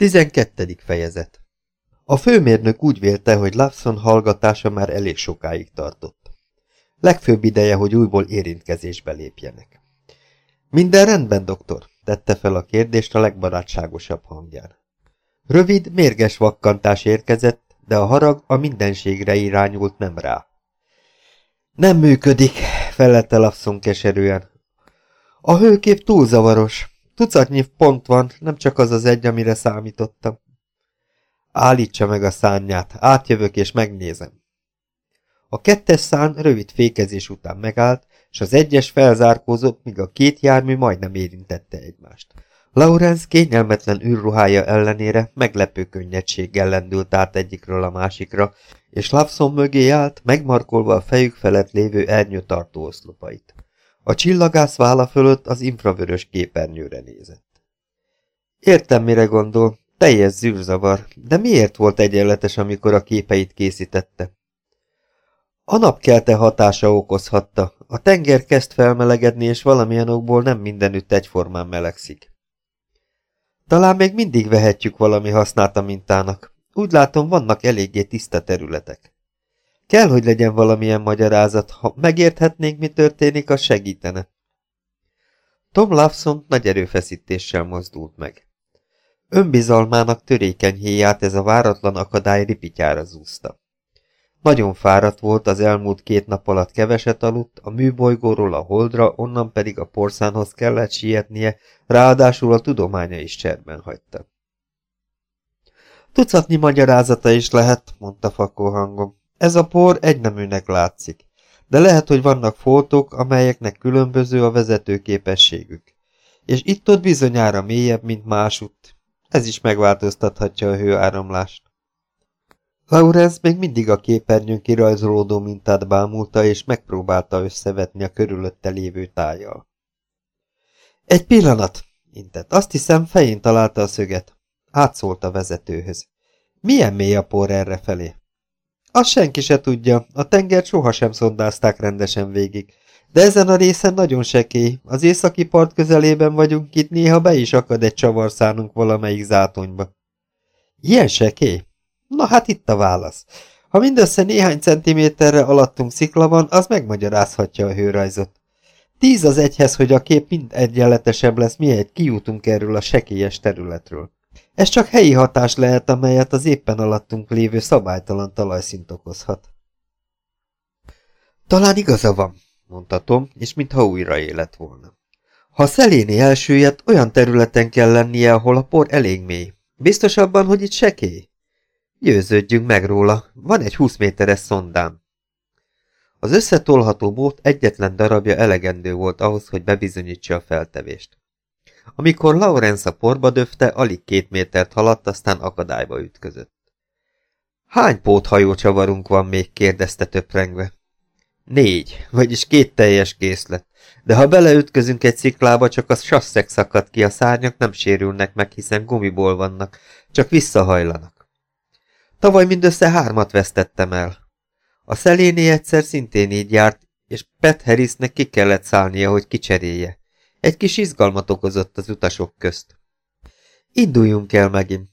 12. fejezet A főmérnök úgy vélte, hogy Lawson hallgatása már elég sokáig tartott. Legfőbb ideje, hogy újból érintkezésbe lépjenek. Minden rendben, doktor, tette fel a kérdést a legbarátságosabb hangján. Rövid, mérges vakkantás érkezett, de a harag a mindenségre irányult, nem rá. Nem működik, felelte Lawson keserűen. A hőkép túl zavaros. Tucatnyi pont van, nem csak az az egy, amire számítottam. Állítsa meg a szánját, átjövök és megnézem. A kettes szán rövid fékezés után megállt, és az egyes felzárkózott, míg a két jármű majdnem érintette egymást. Laurence kényelmetlen űrruhája ellenére meglepő könnyedséggel lendült át egyikről a másikra, és Lawson mögé állt, megmarkolva a fejük felett lévő ernyőtartó oszlopait. A csillagász válla fölött az infravörös képernyőre nézett. Értem, mire gondol, teljes zűrzavar, de miért volt egyenletes, amikor a képeit készítette? A napkelte hatása okozhatta, a tenger kezd felmelegedni, és valamilyen okból nem mindenütt egyformán melegszik. Talán még mindig vehetjük valami hasznát a mintának. Úgy látom, vannak eléggé tiszta területek. Kell, hogy legyen valamilyen magyarázat, ha megérthetnénk, mi történik, az segítene. Tom Lawson nagy erőfeszítéssel mozdult meg. Önbizalmának törékeny héját ez a váratlan akadály ripityára zúzta. Nagyon fáradt volt, az elmúlt két nap alatt keveset aludt, a műbolygóról a holdra, onnan pedig a porszánhoz kellett sietnie, ráadásul a tudománya is cserben hagyta. Tucatnyi magyarázata is lehet, mondta fakó hangom. Ez a por egyneműnek látszik, de lehet, hogy vannak foltok, amelyeknek különböző a vezető képességük. És itt-ott bizonyára mélyebb, mint másutt. Ez is megváltoztathatja a hőáramlást. Laurence még mindig a képernyőn kirajzolódó mintát bámulta, és megpróbálta összevetni a körülötte lévő tájjal. Egy pillanat, intett. Azt hiszem, fején találta a szöget. Átszólt a vezetőhöz. Milyen mély a por erre felé? Azt senki se tudja, a tengert sohasem szondázták rendesen végig. De ezen a részen nagyon sekély, az északi part közelében vagyunk, itt néha be is akad egy csavarszánunk valamelyik zátonyba. Ilyen sekély? Na hát itt a válasz. Ha mindössze néhány centiméterre alattunk szikla van, az megmagyarázhatja a hőrajzot. Tíz az egyhez, hogy a kép mind egyenletesebb lesz, miért kijutunk erről a sekélyes területről. Ez csak helyi hatás lehet, amelyet az éppen alattunk lévő szabálytalan talajszint okozhat. Talán igaza van, mondta Tom, és mintha újra élet volna. Ha Szeléni elsőjött, olyan területen kell lennie, ahol a por elég mély. Biztos abban, hogy itt sekély? Győződjünk meg róla, van egy 20 méteres szondám. Az összetolható bót egyetlen darabja elegendő volt ahhoz, hogy bebizonyítsa a feltevést. Amikor Lawrence a porba döfte, alig két métert haladt, aztán akadályba ütközött. Hány póthajó csavarunk van még? kérdezte töprengve. Négy, vagyis két teljes készlet. De ha beleütközünk egy sziklába, csak a sasszek szakad ki, a szárnyak nem sérülnek meg, hiszen gumiból vannak, csak visszahajlanak. Tavaly mindössze hármat vesztettem el. A szeléné egyszer szintén így járt, és Pet Harrisnek ki kellett szállnia, hogy kicserélje. Egy kis izgalmat okozott az utasok közt. Induljunk el megint.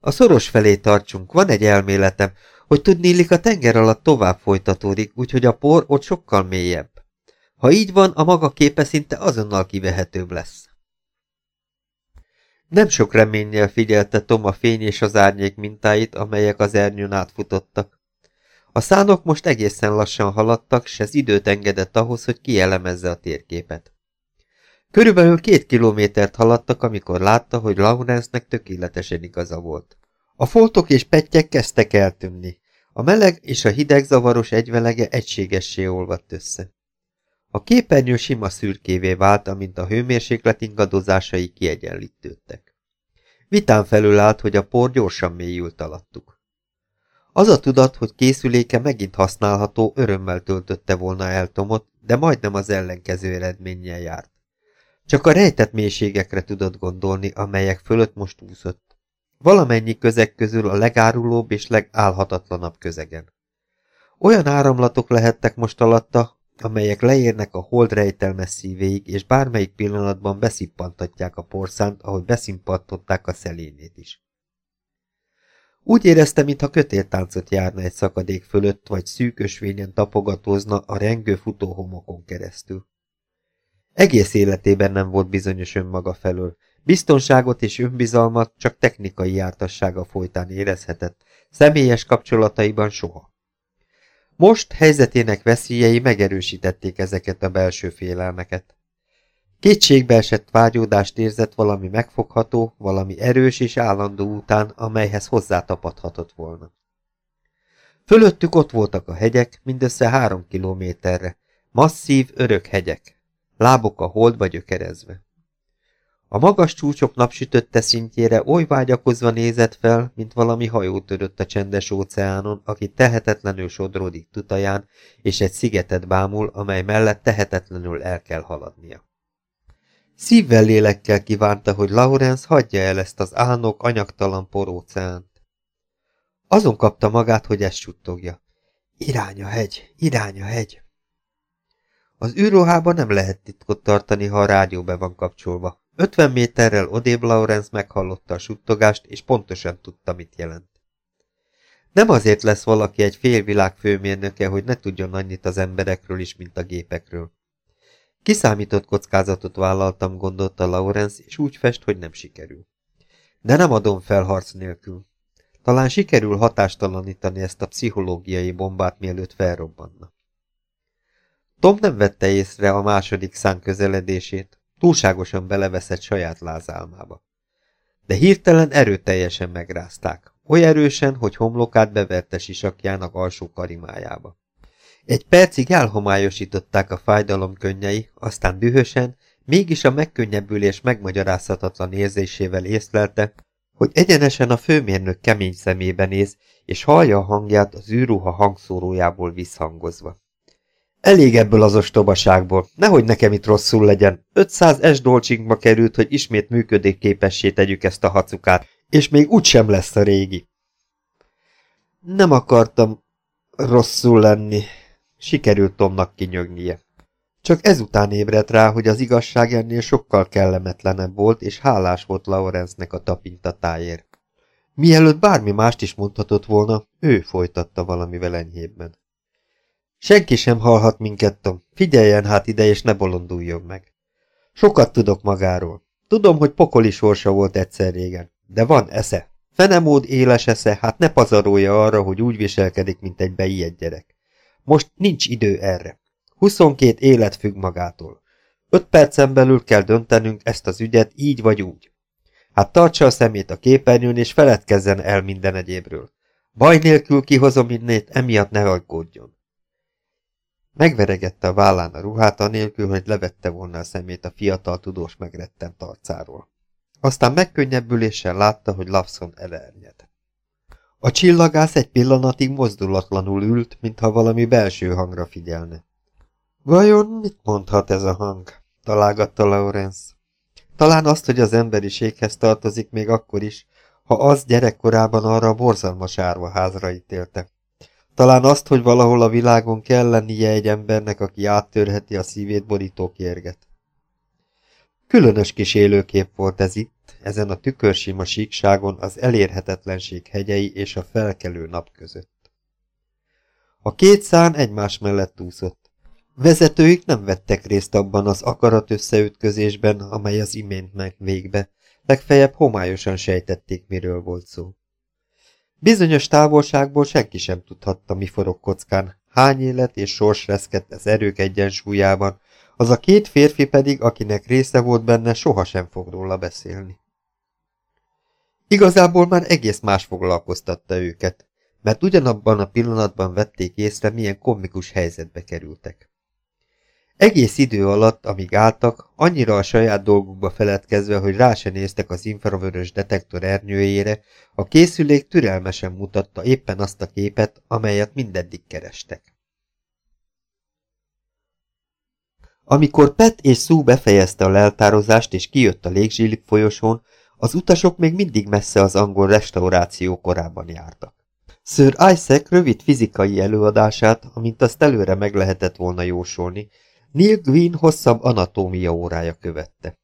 A szoros felé tartsunk, van egy elméletem, hogy tudnélik a tenger alatt tovább folytatódik, úgyhogy a por ott sokkal mélyebb. Ha így van, a maga képe szinte azonnal kivehetőbb lesz. Nem sok reménnyel figyelte Tom a fény és az árnyék mintáit, amelyek az ernyőn átfutottak. A szánok most egészen lassan haladtak, s ez időt engedett ahhoz, hogy kielemezze a térképet. Körülbelül két kilométert haladtak, amikor látta, hogy Lawrence-nek tökéletesen igaza volt. A foltok és pettyek kezdtek eltűnni. A meleg és a hideg zavaros egyvelege egységessé olvadt össze. A képernyő sima szürkévé vált, amint a hőmérséklet ingadozásai kiegyenlítődtek. Vitán felül állt, hogy a por gyorsan mélyült alattuk. Az a tudat, hogy készüléke megint használható, örömmel töltötte volna el Tomot, de majdnem az ellenkező eredménnyel járt. Csak a rejtett mélységekre tudott gondolni, amelyek fölött most úszott. Valamennyi közeg közül a legárulóbb és legálhatatlanabb közegen. Olyan áramlatok lehettek most alatta, amelyek leérnek a hold rejtelmes szívéig, és bármelyik pillanatban beszippantatják a porszánt, ahogy beszimpantották a szelénét is. Úgy érezte, mintha kötéltáncot járna egy szakadék fölött, vagy szűkösvényen tapogatózna a rengő futóhomokon keresztül. Egész életében nem volt bizonyos önmaga felől. Biztonságot és önbizalmat csak technikai jártassága folytán érezhetett, személyes kapcsolataiban soha. Most helyzetének veszélyei megerősítették ezeket a belső félelmeket. Kétségbe esett vágyódást érzett valami megfogható, valami erős és állandó után, amelyhez hozzátapadhatott volna. Fölöttük ott voltak a hegyek, mindössze három kilométerre, masszív, örök hegyek, lábok a holdba gyökerezve. A magas csúcsok napsütötte szintjére oly vágyakozva nézett fel, mint valami hajó törött a csendes óceánon, aki tehetetlenül sodródik tutaján, és egy szigetet bámul, amely mellett tehetetlenül el kell haladnia. Szívvel lélekkel kívánta, hogy Laurence hagyja el ezt az álnok anyagtalan poróceánt. Azon kapta magát, hogy ezt suttogja. Irány a hegy, irány a hegy. Az űrruhában nem lehet titkot tartani, ha a rádió be van kapcsolva. 50 méterrel odébb Lawrence meghallotta a suttogást, és pontosan tudta, mit jelent. Nem azért lesz valaki egy félvilág főmérnöke, hogy ne tudjon annyit az emberekről is, mint a gépekről. Kiszámított kockázatot vállaltam, gondolta Lawrence, és úgy fest, hogy nem sikerül. De nem adom fel harc nélkül. Talán sikerül hatástalanítani ezt a pszichológiai bombát, mielőtt felrobbanna. Tom nem vette észre a második szán közeledését, túlságosan beleveszett saját lázálmába. De hirtelen erőteljesen megrázták, oly erősen, hogy homlokát beverte sisakjának alsó karimájába. Egy percig elhomályosították a fájdalom könnyei, aztán dühösen, mégis a megkönnyebbülés megmagyarázhatatlan érzésével észlelte, hogy egyenesen a főmérnök kemény szemébe néz, és hallja a hangját az űrruha hangszórójából visszhangozva. Elég ebből az ostobaságból, nehogy nekem itt rosszul legyen. 500 S dolcsinkba került, hogy ismét működékképessé tegyük ezt a hacukát, és még úgysem lesz a régi. Nem akartam rosszul lenni, sikerült Tomnak kinyögnie. Csak ezután ébredt rá, hogy az igazság ennél sokkal kellemetlenebb volt, és hálás volt Laurence-nek a tapintatáért. Mielőtt bármi mást is mondhatott volna, ő folytatta valamivel enyhébben. Senki sem hallhat minket, Tom. Figyeljen hát ide, és ne bolonduljon meg. Sokat tudok magáról. Tudom, hogy pokoli sorsa volt egyszer régen. De van esze. Fenemód éles esze, hát ne pazarolja arra, hogy úgy viselkedik, mint egy beijedt gyerek. Most nincs idő erre. 22 élet függ magától. Öt percen belül kell döntenünk ezt az ügyet így vagy úgy. Hát tartsa a szemét a képernyőn, és feledkezzen el minden egyébről. Baj nélkül kihozom innét, emiatt ne aggódjon. Megveregette a vállán a ruhát, anélkül, hogy levette volna a szemét a fiatal tudós megrettent arcáról. Aztán megkönnyebbüléssel látta, hogy Lapson elernyed. A csillagász egy pillanatig mozdulatlanul ült, mintha valami belső hangra figyelne. Vajon mit mondhat ez a hang? találgatta Laurence. Talán azt, hogy az emberiséghez tartozik még akkor is, ha az gyerekkorában arra a borzalmas árvaházra ítélte. Talán azt, hogy valahol a világon kell lennie egy embernek, aki áttörheti a szívét borító kérget. Különös kis élőkép volt ez itt, ezen a tükörsima síkságon az elérhetetlenség hegyei és a felkelő nap között. A két szán egymás mellett úszott. Vezetőik nem vettek részt abban az akarat összeütközésben, amely az imént meg végbe, legfeljebb homályosan sejtették, miről volt szó. Bizonyos távolságból senki sem tudhatta, mi forog kockán, hány élet és sors reszkett az erők egyensúlyában, az a két férfi pedig, akinek része volt benne, sohasem fog róla beszélni. Igazából már egész más foglalkoztatta őket, mert ugyanabban a pillanatban vették észre, milyen komikus helyzetbe kerültek. Egész idő alatt, amíg álltak, annyira a saját dolgukba feledkezve, hogy rá se néztek az infravörös detektor ernyőjére, a készülék türelmesen mutatta éppen azt a képet, amelyet mindeddig kerestek. Amikor Pet és Sue befejezte a leltározást és kijött a légzsilik folyosón, az utasok még mindig messze az angol restauráció korában jártak. Sir Isaac rövid fizikai előadását, amint azt előre meg lehetett volna jósolni, Neil Green hosszabb anatómia órája követte.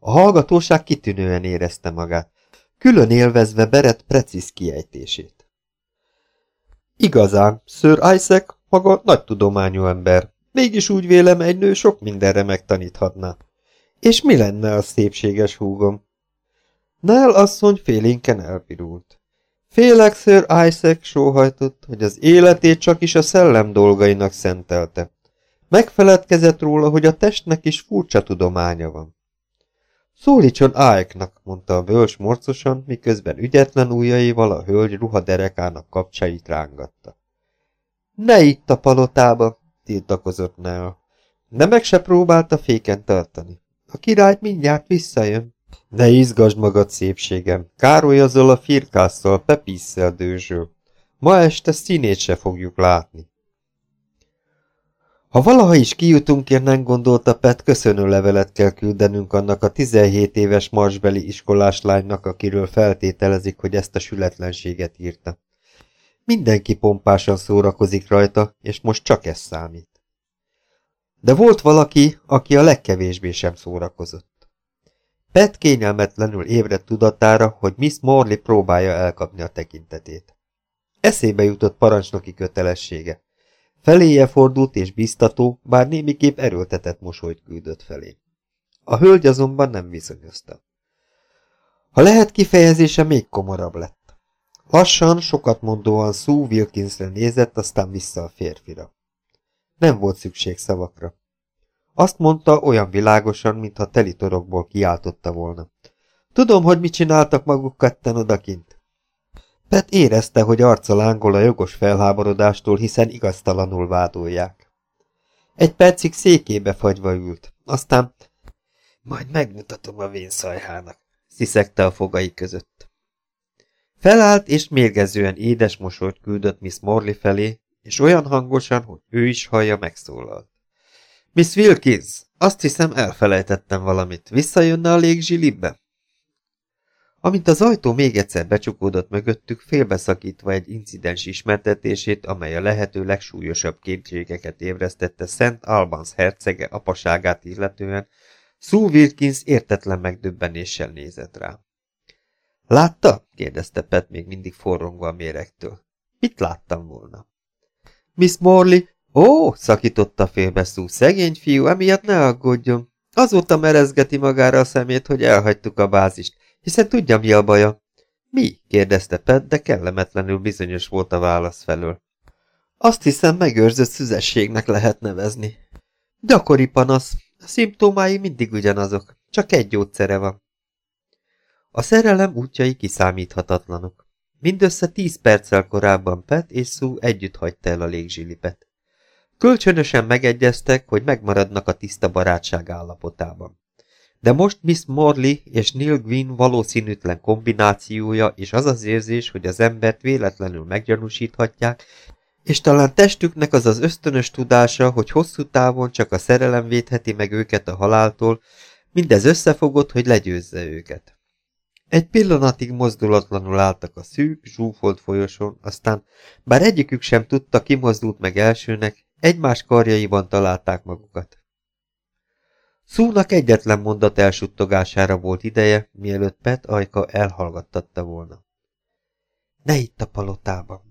A hallgatóság kitűnően érezte magát. külön élvezve Beret precíz kiejtését. Igazán, Sir Isaac maga nagy tudományú ember, mégis úgy vélem egy nő sok mindenre megtaníthatná. És mi lenne a szépséges húgom? Nell asszony félénken elpirult. Félek Sir Isaac sóhajtott, hogy az életét csak is a szellem dolgainak szentelte. Megfeledkezett róla, hogy a testnek is furcsa tudománya van. Szólítson Ike-nak, mondta a bölcs morcosan, miközben ügyetlen ujjaival a hölgy ruhaderekának kapcsait rángatta. Ne itt a palotába, tiltakozott Nell. De meg se próbálta féken tartani. A király mindjárt visszajön. Ne izgasd magad, szépségem. Károly azzal a firkásszal, Pepisszel dőzsöl. Ma este színét se fogjuk látni. Ha valaha is kijutunk, nem gondolta Pet, köszönő levelet kell küldenünk annak a 17 éves marsbeli iskolás lánynak, akiről feltételezik, hogy ezt a sületlenséget írta. Mindenki pompásan szórakozik rajta, és most csak ez számít. De volt valaki, aki a legkevésbé sem szórakozott. Pet kényelmetlenül ébredt tudatára, hogy Miss Morley próbálja elkapni a tekintetét. Eszébe jutott parancsnoki kötelessége. Feléje fordult és biztató, bár némiképp erőltetett mosolyt küldött felé. A hölgy azonban nem viszonyozta. A lehet kifejezése még komorabb lett. Lassan, sokat mondóan Sue Wilkinsre nézett, aztán vissza a férfira. Nem volt szükség szavakra. Azt mondta olyan világosan, mintha telitorokból kiáltotta volna. Tudom, hogy mit csináltak maguk ketten odakint. Pet érezte, hogy arca lángol a jogos felháborodástól, hiszen igaztalanul vádolják. Egy percig székébe fagyva ült, aztán majd megmutatom a vénszajhának, sziszegte a fogai között. Felállt és mérgezően édes mosolyt küldött Miss Morley felé, és olyan hangosan, hogy ő is hallja, megszólalt. Miss Wilkins, azt hiszem elfelejtettem valamit. Visszajönne a légzsilibbe? Amint az ajtó még egyszer becsukódott mögöttük, félbeszakítva egy incidens ismertetését, amely a lehető legsúlyosabb kétségeket ébresztette Szent Albans hercege apaságát illetően, Sue Wilkins értetlen megdöbbenéssel nézett rá. Látta? kérdezte Pet még mindig forrongva a méregtől. Mit láttam volna? Miss Morley, ó, szakította félbe szú, szegény fiú, emiatt ne aggódjon. Azóta merezgeti magára a szemét, hogy elhagytuk a bázist, hiszen tudja, mi a baja. Mi? kérdezte Pet, de kellemetlenül bizonyos volt a válasz felől. Azt hiszem, megőrzött szüzességnek lehet nevezni. Gyakori panasz, a szimptomái mindig ugyanazok, csak egy gyógyszere van. A szerelem útjai kiszámíthatatlanok. Mindössze tíz perccel korábban Pet és Sue együtt hagyta el a légzsilipet. Kölcsönösen megegyeztek, hogy megmaradnak a tiszta barátság állapotában. De most Miss Morley és Neil Gwyn valószínűtlen kombinációja és az az érzés, hogy az embert véletlenül meggyanúsíthatják, és talán testüknek az az ösztönös tudása, hogy hosszú távon csak a szerelem védheti meg őket a haláltól, mindez összefogott, hogy legyőzze őket. Egy pillanatig mozdulatlanul álltak a szűk, zsúfolt folyosón, aztán, bár egyikük sem tudta, ki mozdult meg elsőnek, egymás karjaiban találták magukat. Szúnak egyetlen mondat elsuttogására volt ideje, mielőtt Pet ajka elhallgattatta volna. Ne itt a palotában,